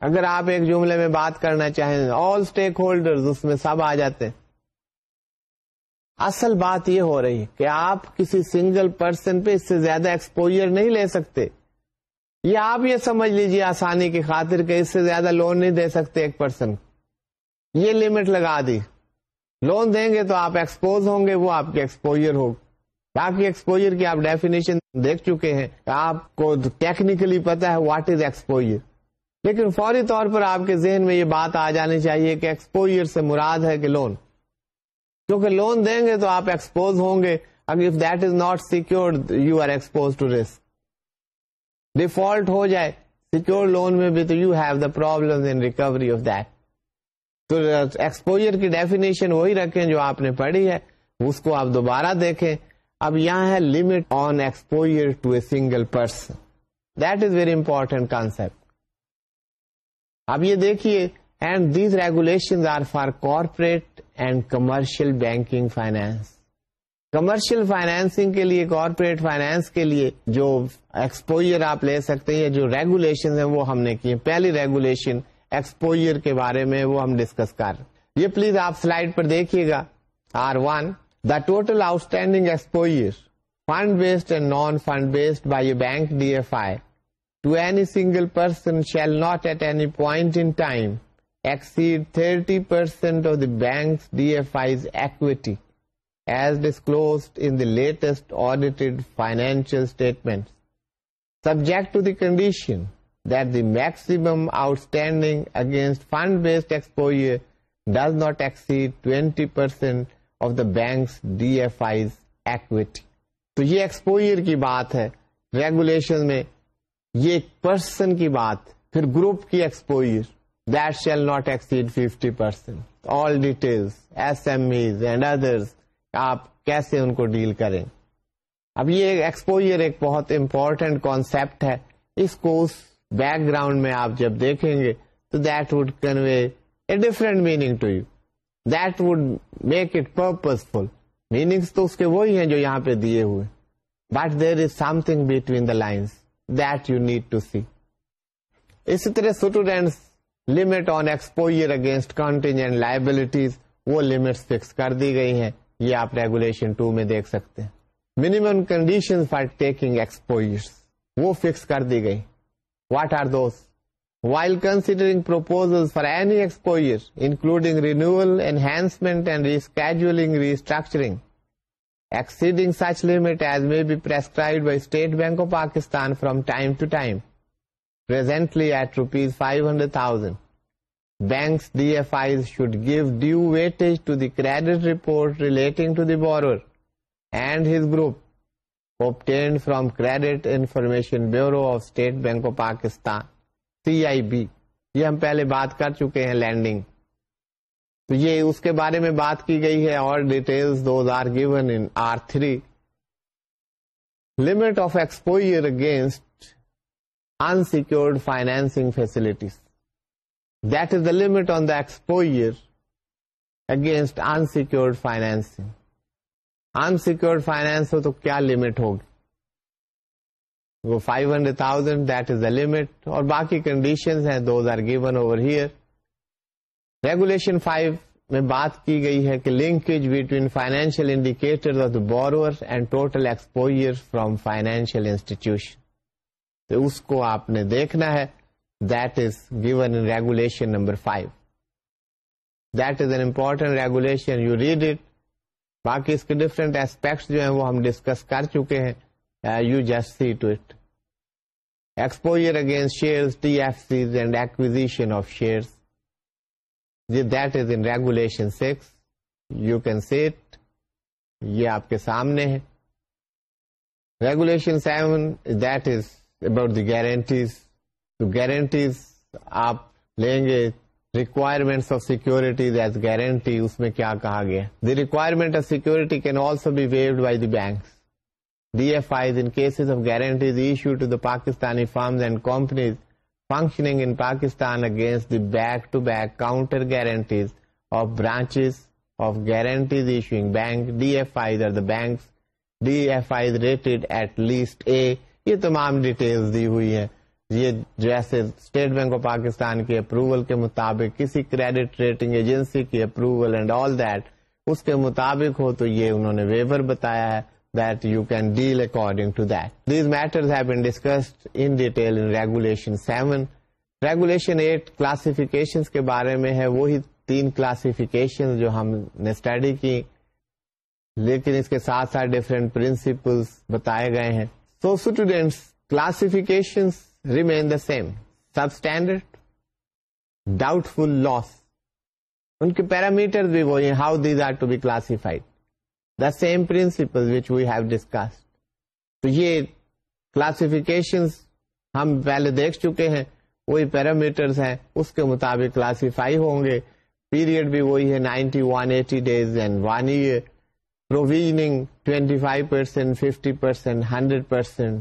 اگر آپ ایک جملے میں بات کرنا چاہیں آل اسٹیک ہولڈر اس میں سب آ جاتے ہیں اصل بات یہ ہو رہی کہ آپ کسی سنگل پرسن پہ اس سے زیادہ ایکسپوجر نہیں لے سکتے یا آپ یہ سمجھ لیجیے آسانی کی خاطر کہ اس سے زیادہ لون نہیں دے سکتے ایک پرسن یہ لمٹ لگا دی لون دیں گے تو آپ ایکسپوز ہوں گے وہ آپ کے ایکسپوجر ہو باقی ایکسپوجر کی آپ ڈیفینیشن دیکھ چکے ہیں آپ کو ٹیکنیکلی پتا ہے واٹ از ایکسپوئر لیکن فوری طور پر آپ کے ذہن میں یہ بات آ جانی چاہیے کہ ایکسپوئر سے مراد ہے کہ لون کیونکہ لون دیں گے تو آپ ایکسپوز ہوں گے اگر if that is not secured you are expose to risk default ہو جائے سیکور لون میں بھی تو you have the problem in recovery of that تو ایکسپوئر uh, کی ڈیفینیشن وہی رکھیں جو آپ نے پڑھی ہے اس کو آپ دوبارہ دیکھیں اب یہاں ہے limit on exposure to a single person that is very important concept اب یہ دیکھیے and these regulation are for corporate and commercial banking finance commercial financing کے لیے کارپوریٹ فائنینس کے لیے جو ایکسپوئر آپ لے سکتے ہیں جو ریگولیشن ہیں وہ ہم نے کی پہلی ریگولیشن ایکسپوئر کے بارے میں وہ ہم ڈسکس کر یہ پلیز آپ سلائڈ پر دیکھیے گا R one the total outstanding exposure fund based and non fund based by you bank D F I to any single person shall not at any point exceed thirty percent of the bank D F I's equity in the latest audited financial statement subject that the maximum outstanding against fund based exposure does not exceed twenty percent of the banks D F eyes exposure کی بات ہے regulation میں یہ ایک person کی بات پھر group کی exposure that shall not exceed fifty percent all detail S M Es and other آپ کیسے ان کو ڈیل کریں اب یہ ایکسپوئر ایک بہت امپورٹینٹ کانسپٹ ہے اس کو اس بیک گراؤنڈ میں آپ جب دیکھیں گے تو that would convey a different meaning to you that would make it purposeful تو اس کے وہی ہیں جو یہاں پہ دیے ہوئے but there is something between the lines اسی طرح students limit on exposure against liabilities وہ لمٹس فکس کر دی گئی ہیں یہ آپ ریگولیشن ٹو میں دیکھ سکتے ہیں minimum condition for taking exposure وہ فکس کر دی گئی what are those while considering proposal for any exposure including renewal enhancement and rescheduling restructuring from credit information bureau of State bank of Pakistan C I B یہ ہم پہلے بات کر چکے ہیں لینڈنگ تو یہ اس کے بارے میں بات کی گئی ہے اور detail do are given in R three limit of exposure against unsecured finance facilities that is the limit on exposure against unsecured financing unsecured finance ہو تو کیا لمٹ ہوگی وہ five hundred thousand that is a limit اور باقی condition ہیں those are given over here regulation five میں بات کی گئی ہے کہ linkage between financial indicator of the borrower and total exposure from financial institution تو اس کو آپ نے دیکھنا ہے that is given in regulation number five that is an important regulation you read it باقی اس کے ڈفرینٹ ایسپیکٹس جو ہیں وہ ہم ڈسکس کر چکے ہیں you just see to it exposure against share T F Cs and acquisition of shares that is in regulation six you can set یہ آپ کے سامنے ہے regulation seven that is about the guarantees تو guarantees آپ لیں گے requirements of securities guarantee اس میں کیا کہا گیا the requirement of security can also be waived by the bank D F eyes in cases of guarantees issue to the Pakistani firms and companies functioning in Pakistan against the back-to-back -back counter guarantees of branches of guarantees issuing bank, DFI, are the banks, DFI is rated at least A. یہ تمام details دی ہوئی ہیں یہ جیسے State bank of Pakistan کی approval کے مطابق کسی کریڈٹ ریٹنگ ایجنسی کی اپروول اینڈ آل دیٹ اس کے مطابق ہو تو یہ انہوں نے ویور بتایا ہے ریگولیشن ایٹ کلاسن کے بارے میں وہی تین کلاسکیشن جو ہم نے اسٹڈی کی لیکن اس کے ساتھ ڈیفرنٹ پرنسپل بتائے گئے ہیں so students classification remain same سب اسٹینڈرڈ ڈاؤٹ فل لوس ان کے پیرامیٹر بھی how these are to be classified the same principle which we have discuss تو یہ کلاسیفکیشن ہم پہلے دیکھ چکے ہیں وہی پیرامیٹر اس کے مطابق کلاسیفائی ہوں گے پیریڈ بھی وہی ہے ninety one eighty days and one year provisioning twenty five percent fifty percent hundred percent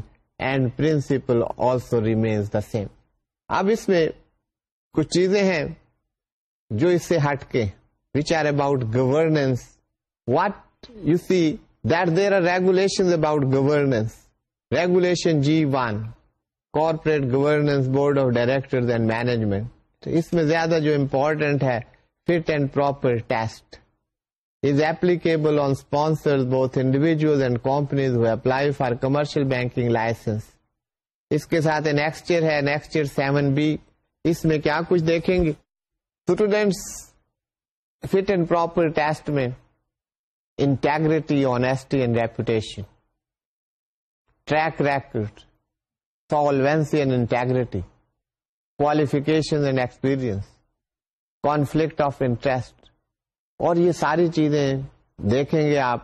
and principal also remains the same اب اس میں کچھ چیزیں ہیں جو اس سے ہٹ کے which are about governance what regulation about governance regulation G one corporate governance board of director management اس میں زیادہ جو امپورٹنٹ ہے fit and proper test is applicable on both individual and companies who apply for commercial banking licence اس کے ساتھ next year ہے next year seven B اس میں کیا کچھ دیکھیں گے students fit and proper test میں integrity honesty and reputation track record solvency and interest اور یہ ساری چیزیں دیکھیں گے آپ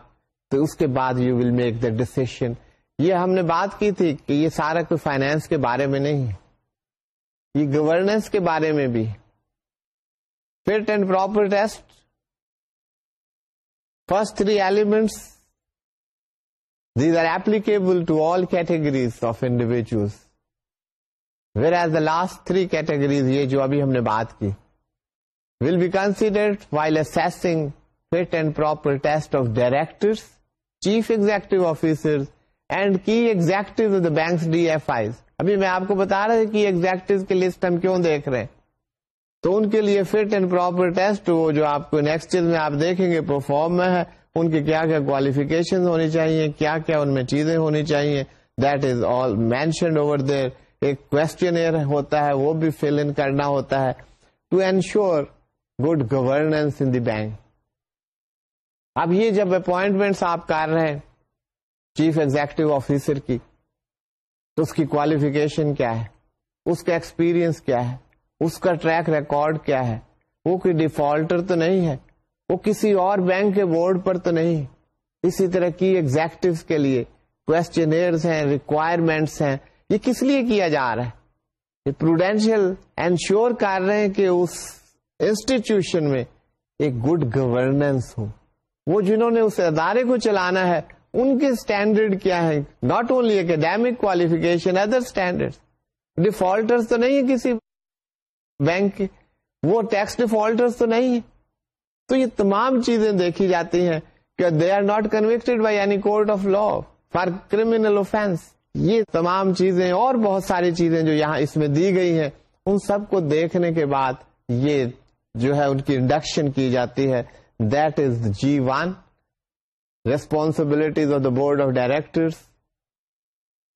تو اس کے بعد you will make the decision یہ ہم نے بات کی تھی کہ یہ سارا کوئی فائنینس کے بارے میں نہیں یہ گورننس کے بارے میں بھی fit and proper test First three elements, these are applicable to all categories of individuals. Whereas the last three categories, یہ جو ابھی ہم نے بات کی will be considered while assessing fit and and proper test of directors, chief executive officers key executives of the bank's DFIs. ابھی میں آپ کو بتا رہا ہوں کہ ایگزیکٹو کی لسٹ ہم کیوں دیکھ رہے ہیں تو ان کے لیے فٹ اینڈ پراپر ٹیسٹ وہ جو آپ کو نیکسٹ میں آپ دیکھیں گے پرفارم میں ہے ان کی کیا کیا کوالیفکیشن ہونی چاہیے کیا کیا ان میں چیزیں ہونی چاہیے that is all mentioned over there ایک کوشچن ہوتا ہے وہ بھی فل ان کرنا ہوتا ہے to ensure good governance bank اب یہ جب اپوائنٹمنٹس آپ کر رہے ہیں چیف ایگزیکٹو آفیسر کی تو اس کی کوالیفکیشن کیا ہے اس کا ایکسپیرئنس کیا ہے اس کا ٹریک ریکارڈ کیا ہے وہ کوئی ڈیفالٹر تو نہیں ہے وہ کسی اور بینک کے بورڈ پر تو نہیں اسی طرح کی ایگزیکٹو کے لیے کوشچنرز ہیں ریکوائرمنٹس ہیں یہ کس لیے کیا جا رہا ہے یہ پروڈینشیل انشور کر رہے ہیں کہ اس انسٹیٹیوشن میں ایک گڈ گورننس ہو وہ جنہوں نے اس ادارے کو چلانا ہے ان کے اسٹینڈرڈ کیا ہے not only academic other standard defaulter تو نہیں ہے کسی بینک وہ ٹیکس ڈیفالٹرس تو نہیں تو یہ تمام چیزیں دیکھی جاتی ہیں کہ they are not convicted by یعنی court of law for criminal offence یہ تمام چیزیں اور بہت ساری چیزیں جو یہاں اس میں دی گئی ہیں ان سب کو دیکھنے کے بعد یہ جو ہے ان کی انڈکشن کی جاتی ہے that is G one responsibilities of the board of director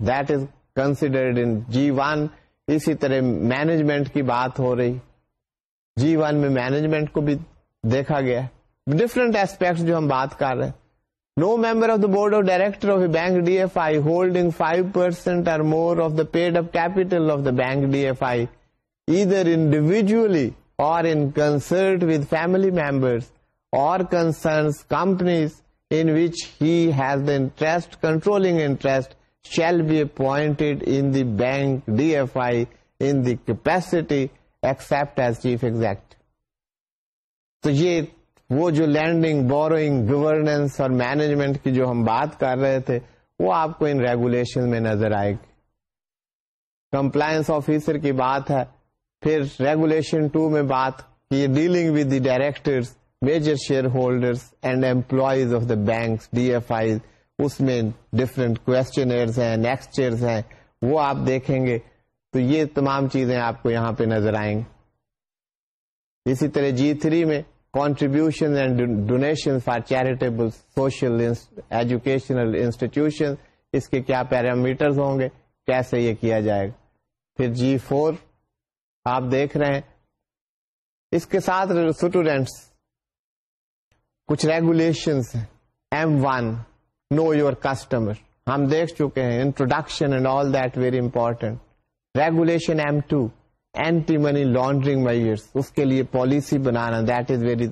that is considered in G one اسی طرح مینجمنٹ کی بات ہو رہی جی ون میں مینجمنٹ کو بھی دیکھا گیا ڈفرنٹ ایسپیکٹ جو ہم بات کر رہے ہیں no member of the board of director of a bank D F I holding five percent or more of the paid up capital of the bank D F I either individually اور in concert with family اور concern companies in which has the interest controlling interest shall be appointed in bank D F I in capacity except as chief executive تو یہ وہ جو lending borrowing governance اور management کی جو ہم بات کر رہے تھے وہ آپ کو ان ریگولیشن میں نظر آئے گی کمپلائنس آفیسر کی بات ہے پھر ریگولیشن ٹو میں بات کی dealing with the director major shareholder and employees of the bank D F I اس میں ڈفرینٹ کوشچنرز ہیں نیکسچرز ہیں وہ آپ دیکھیں گے تو یہ تمام چیزیں آپ کو یہاں پہ نظر آئیں گے اسی طرح جی تھری میں contribution and donation for charitable social educational institution اس کے کیا پیرامیٹرز ہوں گے کیسے یہ کیا جائے گا پھر جی فور آپ دیکھ رہے ہیں اس کے ساتھ اسٹوڈینٹس کچھ regulations M one know your customer ہم دیکھ چکے ہیں introduction and all that very important regulation M two anti money laundering measures اس کے لیے پالیسی بنانا that is very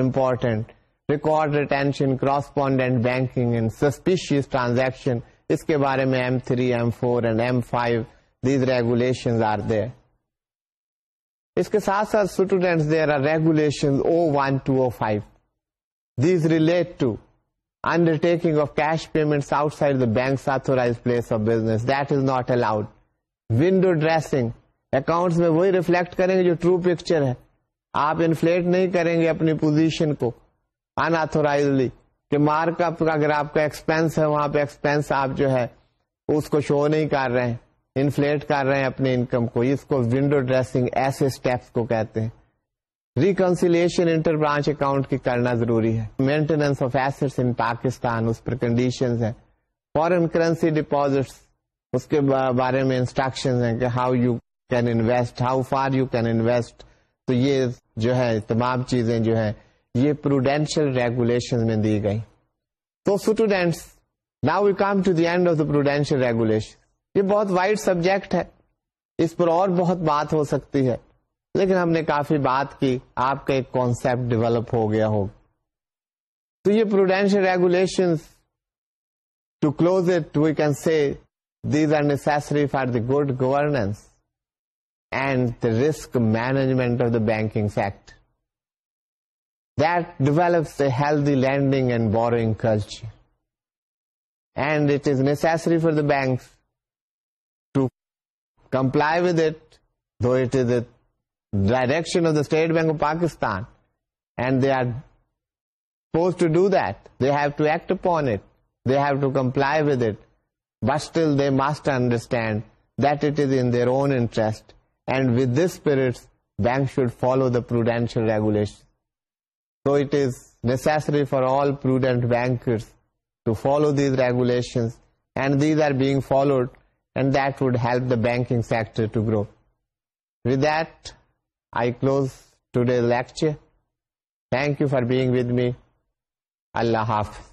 important record retention correspondent banking and suspicious transaction اس کے بارے میں M three M four and M five these regulation are there اس کے ساتھ ساتھ students there are regulation O one to O five these relate to undertaking of cash payment outside authorise place not الاؤڈو dress accounts میں وہی reflect کریں گے جو true picture ہے آپ انفلیٹ نہیں کریں گے اپنی پوزیشن کو انآتھورائزلی کہ مارک اپ کا اگر آپ ایکسپینس ہے وہاں پہ ایکسپینس آپ جو ہے اس کو شو نہیں کر رہے ہیں انفلیٹ کر رہے ہیں اپنے انکم کو اس کو ونڈو ڈریسنگ ایسے اسٹیپس کو کہتے ہیں ریکنسیلشن انٹر برانچ اکاؤنٹ کی کرنا ضروری ہے maintenance of asset in Pakistan اس پر کنڈیشن ہے فارن کرنسی ڈپازٹس اس کے بارے میں instruction how you can invest how far you can invest تو یہ جو ہے تمام چیزیں جو ہے یہ پروڈینشیل ریگولیشن میں دی گئی تو students now we come to the end of the prudential regulation یہ بہت وائڈ سبجیکٹ ہے اس پر اور بہت بات ہو سکتی ہے لیکن ہم نے کافی بات کی آپ کا ایک کانسپٹ ڈیولپ ہو گیا ہوگا یہ prudential regulation to close it we can see these are necessary for the good governance and the risk management of the banking act that develops healthy lending and bore culture and it is necessary for the bank to comply with it it direction of the state bank of پاکستانشیل regulation so it necessary for all prudent bankings and these are being followed and that would help the banking sector to grow with deck today thank you for bag we اللہ حافظ